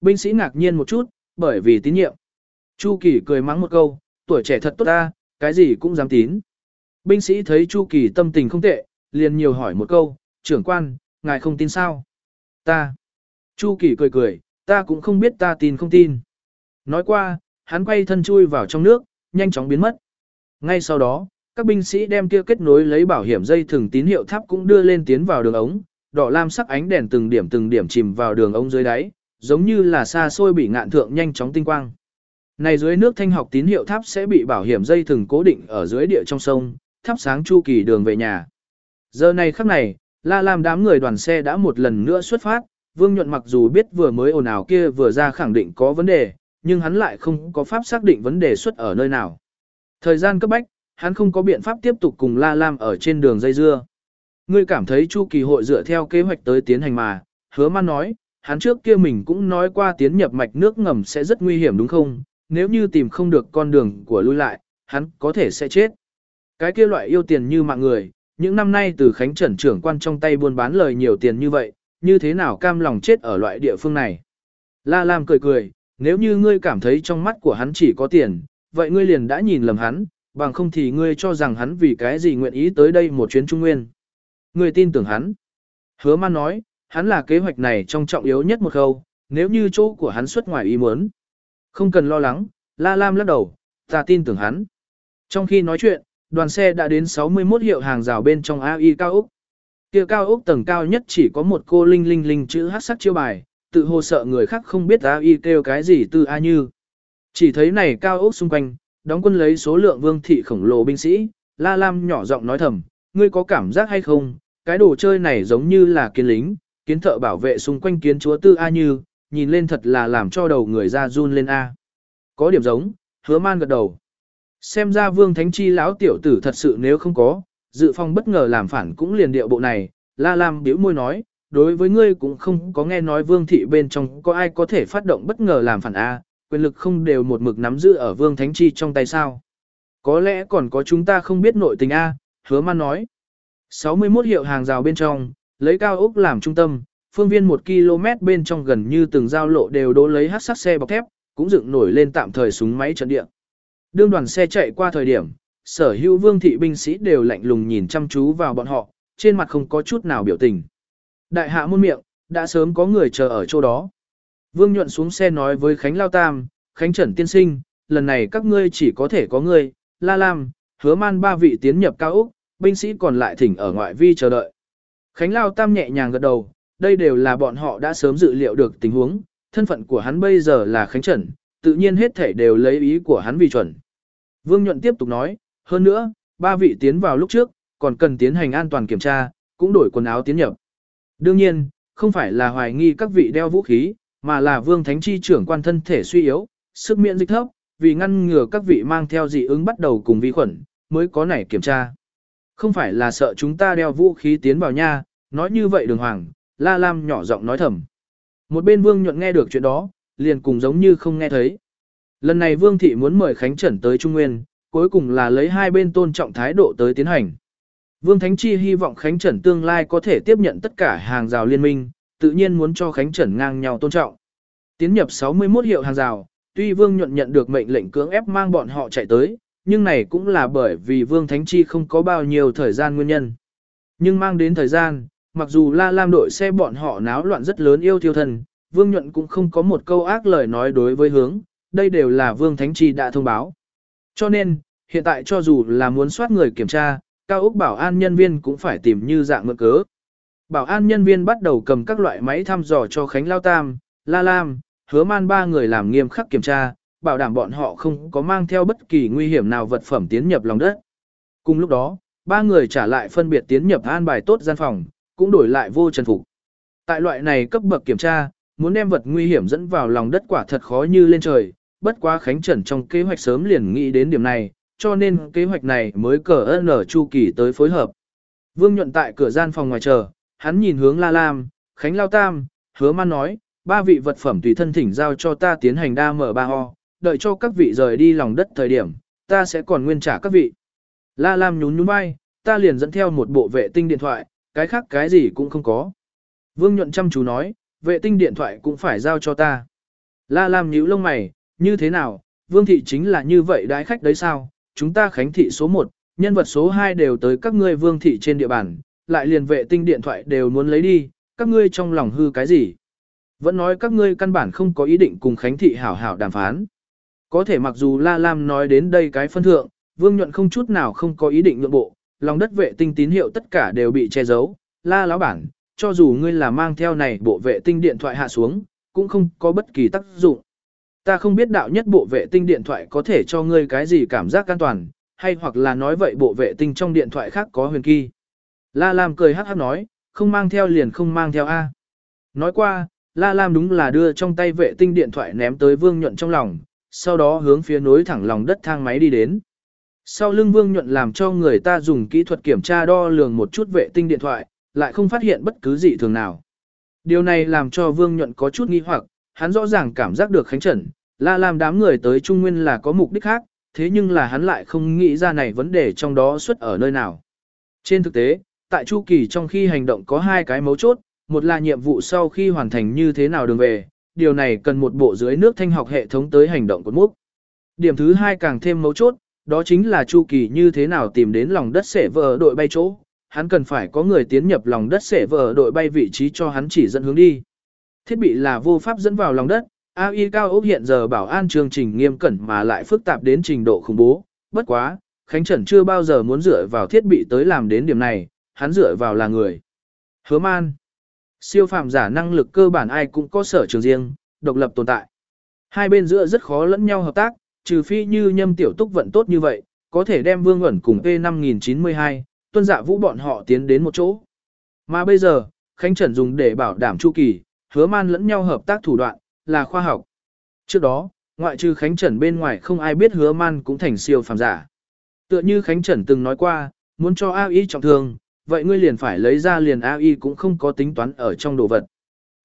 Binh sĩ ngạc nhiên một chút, bởi vì tín nhiệm. Chu Kỳ cười mắng một câu, tuổi trẻ thật tốt ta, cái gì cũng dám tín. Binh sĩ thấy Chu Kỳ tâm tình không tệ, liền nhiều hỏi một câu, trưởng quan, ngài không tin sao? Ta. Chu Kỳ cười cười, ta cũng không biết ta tin không tin. Nói qua, hắn quay thân chui vào trong nước, nhanh chóng biến mất. Ngay sau đó, các binh sĩ đem kia kết nối lấy bảo hiểm dây thừng tín hiệu tháp cũng đưa lên tiến vào đường ống, đỏ lam sắc ánh đèn từng điểm từng điểm chìm vào đường ống dưới đáy, giống như là xa xôi bị ngạn thượng nhanh chóng tinh quang. Này dưới nước thanh học tín hiệu tháp sẽ bị bảo hiểm dây thừng cố định ở dưới địa trong sông, thắp sáng chu kỳ đường về nhà. Giờ này khắc này, La Lam đám người đoàn xe đã một lần nữa xuất phát, Vương Nhuận mặc dù biết vừa mới ồn ào kia vừa ra khẳng định có vấn đề, nhưng hắn lại không có pháp xác định vấn đề xuất ở nơi nào. Thời gian cấp bách, hắn không có biện pháp tiếp tục cùng La Lam ở trên đường dây dưa. Ngươi cảm thấy Chu Kỳ hội dựa theo kế hoạch tới tiến hành mà, hứa man nói, hắn trước kia mình cũng nói qua tiến nhập mạch nước ngầm sẽ rất nguy hiểm đúng không, nếu như tìm không được con đường của lui lại, hắn có thể sẽ chết. Cái kia loại yêu tiền như mạng người, những năm nay từ Khánh Trần trưởng quan trong tay buôn bán lời nhiều tiền như vậy, như thế nào cam lòng chết ở loại địa phương này. La Lam cười cười, nếu như ngươi cảm thấy trong mắt của hắn chỉ có tiền, vậy ngươi liền đã nhìn lầm hắn, bằng không thì ngươi cho rằng hắn vì cái gì nguyện ý tới đây một chuyến trung nguyên. Ngươi tin tưởng hắn. Hứa man nói, hắn là kế hoạch này trong trọng yếu nhất một khâu, nếu như chỗ của hắn xuất ngoài ý muốn. Không cần lo lắng, La Lam lắc đầu, ta tin tưởng hắn. Trong khi nói chuyện, đoàn xe đã đến 61 hiệu hàng rào bên trong AI cao Úc. Kia cao Úc tầng cao nhất chỉ có một cô linh linh linh chữ hát sắc chiêu bài, tự hồ sợ người khác không biết AI kêu cái gì từ A như. Chỉ thấy này cao Úc xung quanh, đóng quân lấy số lượng vương thị khổng lồ binh sĩ, La Lam nhỏ giọng nói thầm, ngươi có cảm giác hay không, cái đồ chơi này giống như là kiến lính, kiến thợ bảo vệ xung quanh kiến chúa tư A như, nhìn lên thật là làm cho đầu người ra run lên A. Có điểm giống, hứa man gật đầu. Xem ra vương thánh chi lão tiểu tử thật sự nếu không có, dự phong bất ngờ làm phản cũng liền điệu bộ này, la lam biểu môi nói, đối với ngươi cũng không có nghe nói vương thị bên trong có ai có thể phát động bất ngờ làm phản A, quyền lực không đều một mực nắm giữ ở vương thánh chi trong tay sao. Có lẽ còn có chúng ta không biết nội tình A, hứa man nói. 61 hiệu hàng rào bên trong, lấy cao ốc làm trung tâm, phương viên 1 km bên trong gần như từng giao lộ đều đố lấy hát sát xe bọc thép, cũng dựng nổi lên tạm thời súng máy trận địa. Đương đoàn xe chạy qua thời điểm, sở hữu vương thị binh sĩ đều lạnh lùng nhìn chăm chú vào bọn họ, trên mặt không có chút nào biểu tình. Đại hạ muôn miệng, đã sớm có người chờ ở chỗ đó. Vương nhuận xuống xe nói với Khánh Lao Tam, Khánh Trần Tiên Sinh, lần này các ngươi chỉ có thể có ngươi, La Lam, hứa man ba vị tiến nhập cao Úc, binh sĩ còn lại thỉnh ở ngoại vi chờ đợi. Khánh Lao Tam nhẹ nhàng gật đầu, đây đều là bọn họ đã sớm dự liệu được tình huống, thân phận của hắn bây giờ là Khánh Trần, tự nhiên hết thể đều lấy ý của hắn vì chuẩn. Vương Nhuận tiếp tục nói, hơn nữa, ba vị tiến vào lúc trước, còn cần tiến hành an toàn kiểm tra, cũng đổi quần áo tiến nhập. Đương nhiên, không phải là hoài nghi các vị đeo vũ khí, mà là Vương Thánh Chi trưởng quan thân thể suy yếu, sức miễn dịch thấp, vì ngăn ngừa các vị mang theo dị ứng bắt đầu cùng vi khuẩn, mới có nảy kiểm tra. Không phải là sợ chúng ta đeo vũ khí tiến vào nha, nói như vậy đường hoàng, La Lam nhỏ giọng nói thầm. Một bên Vương nhuận nghe được chuyện đó, liền cùng giống như không nghe thấy. Lần này Vương Thị muốn mời Khánh Trần tới Trung Nguyên, cuối cùng là lấy hai bên tôn trọng thái độ tới tiến hành. Vương Thánh Chi hy vọng Khánh Trần tương lai có thể tiếp nhận tất cả hàng rào liên minh, tự nhiên muốn cho Khánh Trần ngang nhau tôn trọng. Tiến nhập 61 hiệu hàng rào, tuy Vương nhuận nhận được mệnh lệnh cưỡng ép mang bọn họ chạy tới, nhưng này cũng là bởi vì Vương Thánh Chi không có bao nhiêu thời gian nguyên nhân. Nhưng mang đến thời gian, mặc dù La Lam đội xe bọn họ náo loạn rất lớn yêu thiêu thần, Vương Nhuận cũng không có một câu ác lời nói đối với hướng, đây đều là Vương Thánh Chi đã thông báo. Cho nên, hiện tại cho dù là muốn soát người kiểm tra, cao ốc bảo an nhân viên cũng phải tìm như dạng mượn cớ. Bảo an nhân viên bắt đầu cầm các loại máy thăm dò cho Khánh Lao Tam, La Lam, hứa man ba người làm nghiêm khắc kiểm tra, bảo đảm bọn họ không có mang theo bất kỳ nguy hiểm nào vật phẩm tiến nhập lòng đất. Cùng lúc đó, ba người trả lại phân biệt tiến nhập an bài tốt gian phòng, cũng đổi lại vô trần phục. Tại loại này cấp bậc kiểm tra, muốn đem vật nguy hiểm dẫn vào lòng đất quả thật khó như lên trời, bất quá Khánh Trần trong kế hoạch sớm liền nghĩ đến điểm này, cho nên kế hoạch này mới cờ ơn ở chu kỳ tới phối hợp. Vương nhuận tại cửa gian phòng ngoài chờ, hắn nhìn hướng La Lam, Khánh Lao Tam, hứa man nói, ba vị vật phẩm tùy thân thỉnh giao cho ta tiến hành đa mở ba ho, đợi cho các vị rời đi lòng đất thời điểm, ta sẽ còn nguyên trả các vị. La Lam nhún nhún vai, ta liền dẫn theo một bộ vệ tinh điện thoại, cái khác cái gì cũng không có. Vương nhuận chăm chú nói, vệ tinh điện thoại cũng phải giao cho ta. La Lam nhíu lông mày, như thế nào, Vương thị chính là như vậy đái khách đấy sao, chúng ta khánh thị số 1, nhân vật số 2 đều tới các ngươi Vương thị trên địa bàn, lại liền vệ tinh điện thoại đều muốn lấy đi, các ngươi trong lòng hư cái gì. Vẫn nói các ngươi căn bản không có ý định cùng khánh thị hảo hảo đàm phán. Có thể mặc dù La Lam nói đến đây cái phân thượng, Vương nhuận không chút nào không có ý định nhượng bộ, lòng đất vệ tinh tín hiệu tất cả đều bị che giấu, La lão bản, cho dù ngươi là mang theo này bộ vệ tinh điện thoại hạ xuống, cũng không có bất kỳ tác dụng. Ta không biết đạo nhất bộ vệ tinh điện thoại có thể cho ngươi cái gì cảm giác an toàn, hay hoặc là nói vậy bộ vệ tinh trong điện thoại khác có huyền kỳ. La Lam cười hắc hắc nói, không mang theo liền không mang theo A. Nói qua, La Lam đúng là đưa trong tay vệ tinh điện thoại ném tới Vương Nhuận trong lòng, sau đó hướng phía nối thẳng lòng đất thang máy đi đến. Sau lưng Vương Nhuận làm cho người ta dùng kỹ thuật kiểm tra đo lường một chút vệ tinh điện thoại, lại không phát hiện bất cứ gì thường nào. Điều này làm cho Vương Nhuận có chút nghi hoặc, hắn rõ ràng cảm giác được Khánh Trần, La Lam đám người tới Trung Nguyên là có mục đích khác, thế nhưng là hắn lại không nghĩ ra này vấn đề trong đó xuất ở nơi nào. Trên thực tế, tại Chu Kỳ trong khi hành động có hai cái mấu chốt, một là nhiệm vụ sau khi hoàn thành như thế nào đường về, điều này cần một bộ dưới nước thanh học hệ thống tới hành động của múc. Điểm thứ hai càng thêm mấu chốt, đó chính là Chu Kỳ như thế nào tìm đến lòng đất sể vờ đội bay chỗ, hắn cần phải có người tiến nhập lòng đất sể vờ đội bay vị trí cho hắn chỉ dẫn hướng đi. Thiết bị là vô pháp dẫn vào lòng đất, AI cao ốc hiện giờ bảo an chương trình nghiêm cẩn mà lại phức tạp đến trình độ khủng bố, bất quá, Khánh Trần chưa bao giờ muốn dựa vào thiết bị tới làm đến điểm này, hắn dựa vào là người. Hứa man. Siêu phàm giả năng lực cơ bản ai cũng có sở trường riêng, độc lập tồn tại. Hai bên giữa rất khó lẫn nhau hợp tác, trừ phi như nhâm tiểu túc vận tốt như vậy, có thể đem vương ẩn cùng P5092, tuân dạ vũ bọn họ tiến đến một chỗ. Mà bây giờ, Khánh Trần dùng để bảo đảm chu kỳ, hứa man lẫn nhau hợp tác thủ đoạn, là khoa học. Trước đó, ngoại trừ Khánh Trần bên ngoài không ai biết hứa man cũng thành siêu phàm giả. Tựa như Khánh Trần từng nói qua, muốn cho AI trọng thương, vậy ngươi liền phải lấy ra liền AI cũng không có tính toán ở trong đồ vật.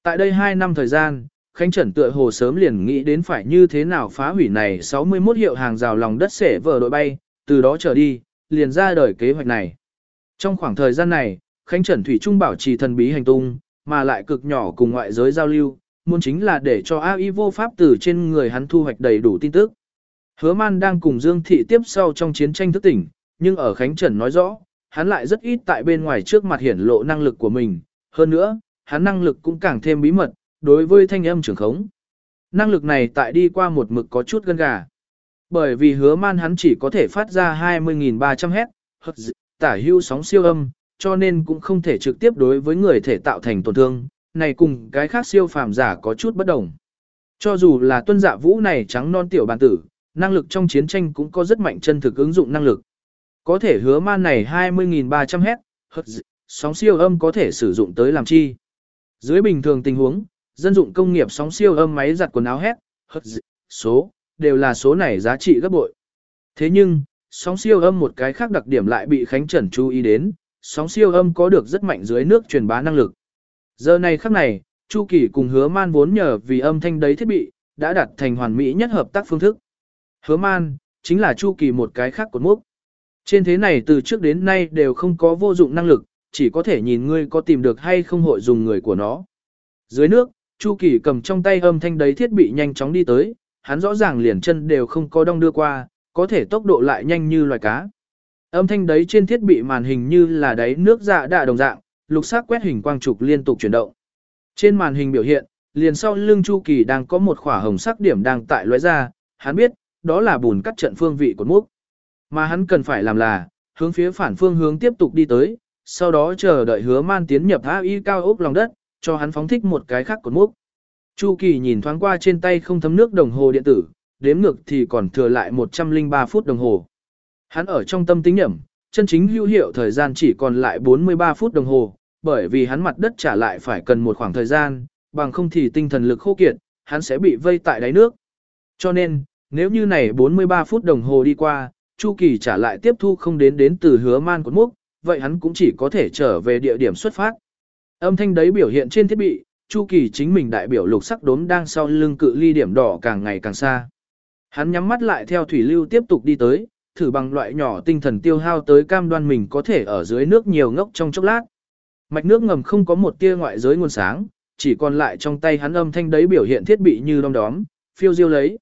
Tại đây 2 năm thời gian, Khánh Trần tựa hồ sớm liền nghĩ đến phải như thế nào phá hủy này 61 hiệu hàng rào lòng đất xẻ vở đội bay, từ đó trở đi, liền ra đời kế hoạch này. Trong khoảng thời gian này, Khánh Trần Thủy Trung bảo trì thần bí hành tung, mà lại cực nhỏ cùng ngoại giới giao lưu, muốn chính là để cho AI vô pháp từ trên người hắn thu hoạch đầy đủ tin tức. Hứa man đang cùng Dương Thị tiếp sau trong chiến tranh thức tỉnh, nhưng ở Khánh Trần nói rõ, hắn lại rất ít tại bên ngoài trước mặt hiển lộ năng lực của mình. Hơn nữa, hắn năng lực cũng càng thêm bí mật, đối với thanh âm trưởng khống. Năng lực này tại đi qua một mực có chút gân gà. Bởi vì hứa man hắn chỉ có thể phát ra 20.300 Hz, tả hưu sóng siêu âm, cho nên cũng không thể trực tiếp đối với người thể tạo thành tổn thương, này cùng cái khác siêu phàm giả có chút bất đồng. Cho dù là tuân dạ vũ này trắng non tiểu bản tử, năng lực trong chiến tranh cũng có rất mạnh chân thực ứng dụng năng lực. Có thể hứa man này 20.300 hét. sóng siêu âm có thể sử dụng tới làm chi. Dưới bình thường tình huống, dân dụng công nghiệp sóng siêu âm máy giặt quần áo hét, số, đều là số này giá trị gấp bội. Thế nhưng, sóng siêu âm một cái khác đặc điểm lại bị Khánh Trần chú ý đến, sóng siêu âm có được rất mạnh dưới nước truyền bá năng lực. Giờ này khắc này, Chu Kỳ cùng hứa man vốn nhờ vì âm thanh đấy thiết bị, đã đặt thành hoàn mỹ nhất hợp tác phương thức. Hứa man, chính là Chu Kỳ một cái khác của mốc. Trên thế này từ trước đến nay đều không có vô dụng năng lực, chỉ có thể nhìn ngươi có tìm được hay không hội dùng người của nó. Dưới nước, Chu Kỳ cầm trong tay âm thanh đấy thiết bị nhanh chóng đi tới, hắn rõ ràng liền chân đều không có đong đưa qua, có thể tốc độ lại nhanh như loài cá. Âm thanh đấy trên thiết bị màn hình như là đáy nước dạ đạ đồng dạng, lục sắc quét hình quang trục liên tục chuyển động. Trên màn hình biểu hiện, liền sau lưng Chu Kỳ đang có một khỏa hồng sắc điểm đang tại lóe ra, hắn biết, đó là bùn cắt trận phương vị của múc. Mà hắn cần phải làm là, hướng phía phản phương hướng tiếp tục đi tới, sau đó chờ đợi hứa man tiến nhập AI cao ốc lòng đất, cho hắn phóng thích một cái khác của múc. Chu Kỳ nhìn thoáng qua trên tay không thấm nước đồng hồ điện tử, đếm ngược thì còn thừa lại 103 phút đồng hồ. Hắn ở trong tâm tính nhẩm, chân chính hữu hiệu thời gian chỉ còn lại 43 phút đồng hồ, bởi vì hắn mặt đất trả lại phải cần một khoảng thời gian, bằng không thì tinh thần lực khô kiệt, hắn sẽ bị vây tại đáy nước. Cho nên, nếu như này 43 phút đồng hồ đi qua, Chu Kỳ trả lại tiếp thu không đến đến từ hứa man của múc, vậy hắn cũng chỉ có thể trở về địa điểm xuất phát. Âm thanh đấy biểu hiện trên thiết bị, Chu Kỳ chính mình đại biểu lục sắc đốm đang sau lưng cự ly điểm đỏ càng ngày càng xa. Hắn nhắm mắt lại theo thủy lưu tiếp tục đi tới, thử bằng loại nhỏ tinh thần tiêu hao tới cam đoan mình có thể ở dưới nước nhiều ngốc trong chốc lát. Mạch nước ngầm không có một tia ngoại giới nguồn sáng, chỉ còn lại trong tay hắn âm thanh đấy biểu hiện thiết bị như đom đóm, phiêu diêu lấy.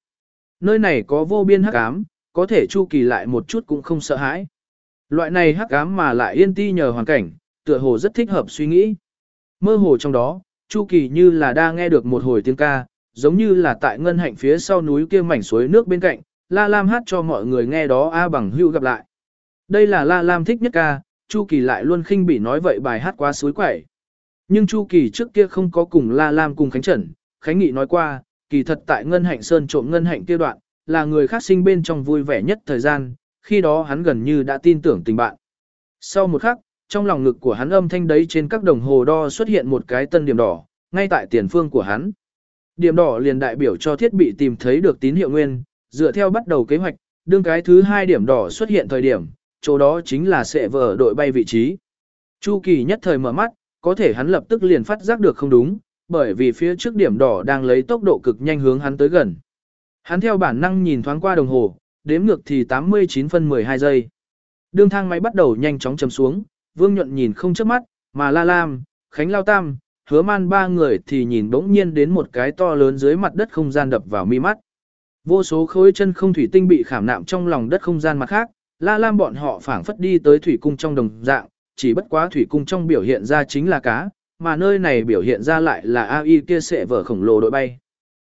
Nơi này có vô biên hắc ám, có thể chu kỳ lại một chút cũng không sợ hãi. Loại này hắc ám mà lại yên ti nhờ hoàn cảnh, tựa hồ rất thích hợp suy nghĩ. Mơ hồ trong đó, chu kỳ như là đang nghe được một hồi tiếng ca, giống như là tại ngân hạnh phía sau núi kia mảnh suối nước bên cạnh, La Lam hát cho mọi người nghe đó A bằng hưu gặp lại. Đây là La Lam thích nhất ca, Chu Kỳ lại luôn khinh bỉ nói vậy bài hát quá suối quẩy. Nhưng Chu Kỳ trước kia không có cùng La Lam cùng Khánh Trần, Khánh Nghị nói qua, kỳ thật tại Ngân Hạnh Sơn trộm Ngân Hạnh kia đoạn, là người khác sinh bên trong vui vẻ nhất thời gian, khi đó hắn gần như đã tin tưởng tình bạn. Sau một khắc, trong lòng ngực của hắn âm thanh đấy trên các đồng hồ đo xuất hiện một cái tân điểm đỏ, ngay tại tiền phương của hắn. Điểm đỏ liền đại biểu cho thiết bị tìm thấy được tín hiệu nguyên, dựa theo bắt đầu kế hoạch, đương cái thứ hai điểm đỏ xuất hiện thời điểm, chỗ đó chính là sẽ vở đội bay vị trí. Chu Kỳ nhất thời mở mắt, có thể hắn lập tức liền phát giác được không đúng, bởi vì phía trước điểm đỏ đang lấy tốc độ cực nhanh hướng hắn tới gần. Hắn theo bản năng nhìn thoáng qua đồng hồ, đếm ngược thì 89 phân 12 giây. Đương thang máy bắt đầu nhanh chóng chấm xuống, Vương Nhuận nhìn không chớp mắt, mà La Lam, Khánh Lao Tam, hứa man ba người thì nhìn bỗng nhiên đến một cái to lớn dưới mặt đất không gian đập vào mi mắt. Vô số khối chân không thủy tinh bị khảm nạm trong lòng đất không gian mặt khác, La Lam bọn họ phảng phất đi tới thủy cung trong đồng dạng, chỉ bất quá thủy cung trong biểu hiện ra chính là cá, mà nơi này biểu hiện ra lại là AI kia sẽ vở khổng lồ đội bay.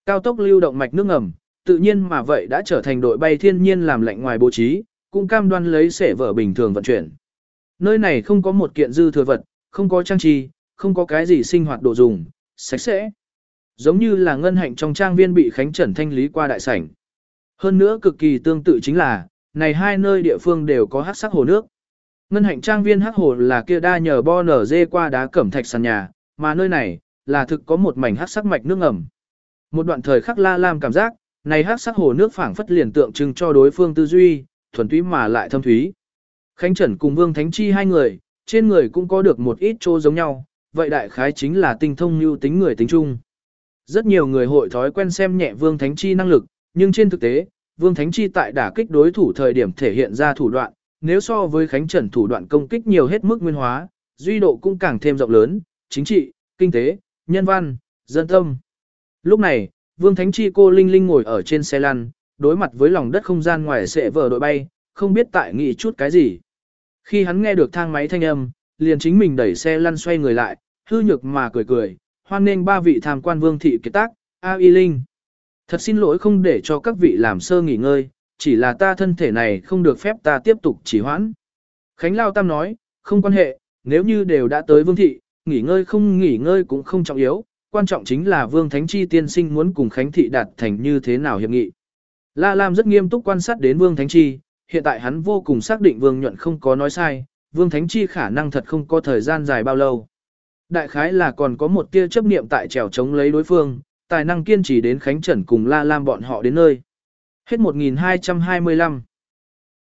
Cao tốc lưu động mạch nước ngầm, tự nhiên mà vậy đã trở thành đội bay thiên nhiên làm lạnh ngoài bố trí, cũng cam đoan lấy sẻ vở bình thường vận chuyển. Nơi này không có một kiện dư thừa vật, không có trang trí, không có cái gì sinh hoạt đồ dùng, sạch sẽ. Giống như là ngân hạnh trong trang viên bị Khánh Trần thanh lý qua đại sảnh. Hơn nữa cực kỳ tương tự chính là, này hai nơi địa phương đều có hát sắc hồ nước. Ngân hạnh trang viên hắc hồ là kia đa nhờ bo nở dê qua đá cẩm thạch sàn nhà, mà nơi này, là thực có một mảnh hắc sắc mạch nước ngầm. Một đoạn thời khắc la lam cảm giác, này hắc sắc hồ nước phảng phất liền tượng trưng cho đối phương tư duy, thuần túy mà lại thâm thúy. Khánh Trần cùng Vương Thánh Chi hai người, trên người cũng có được một ít chỗ giống nhau, vậy đại khái chính là tinh thông như tính người tính chung. Rất nhiều người hội thói quen xem nhẹ Vương Thánh Chi năng lực, nhưng trên thực tế, Vương Thánh Chi tại đả kích đối thủ thời điểm thể hiện ra thủ đoạn, nếu so với Khánh Trần thủ đoạn công kích nhiều hết mức nguyên hóa, duy độ cũng càng thêm rộng lớn, chính trị, kinh tế, nhân văn, dân tâm. Lúc này, Vương Thánh Chi cô Linh Linh ngồi ở trên xe lăn, đối mặt với lòng đất không gian ngoài sẽ vờ đội bay, không biết tại nghĩ chút cái gì. Khi hắn nghe được thang máy thanh âm, liền chính mình đẩy xe lăn xoay người lại, hư nhược mà cười cười, hoan nghênh ba vị tham quan Vương Thị Kiệt Tác, A Y Linh. Thật xin lỗi không để cho các vị làm sơ nghỉ ngơi, chỉ là ta thân thể này không được phép ta tiếp tục chỉ hoãn. Khánh Lao Tam nói, không quan hệ, nếu như đều đã tới Vương Thị, nghỉ ngơi không nghỉ ngơi cũng không trọng yếu, quan trọng chính là Vương Thánh Chi tiên sinh muốn cùng Khánh Thị đạt thành như thế nào hiệp nghị. La Lam rất nghiêm túc quan sát đến Vương Thánh Chi, hiện tại hắn vô cùng xác định Vương Nhuận không có nói sai, Vương Thánh Chi khả năng thật không có thời gian dài bao lâu. Đại khái là còn có một tia chấp niệm tại trèo chống lấy đối phương, tài năng kiên trì đến Khánh Trần cùng La Lam bọn họ đến nơi. Hết 1225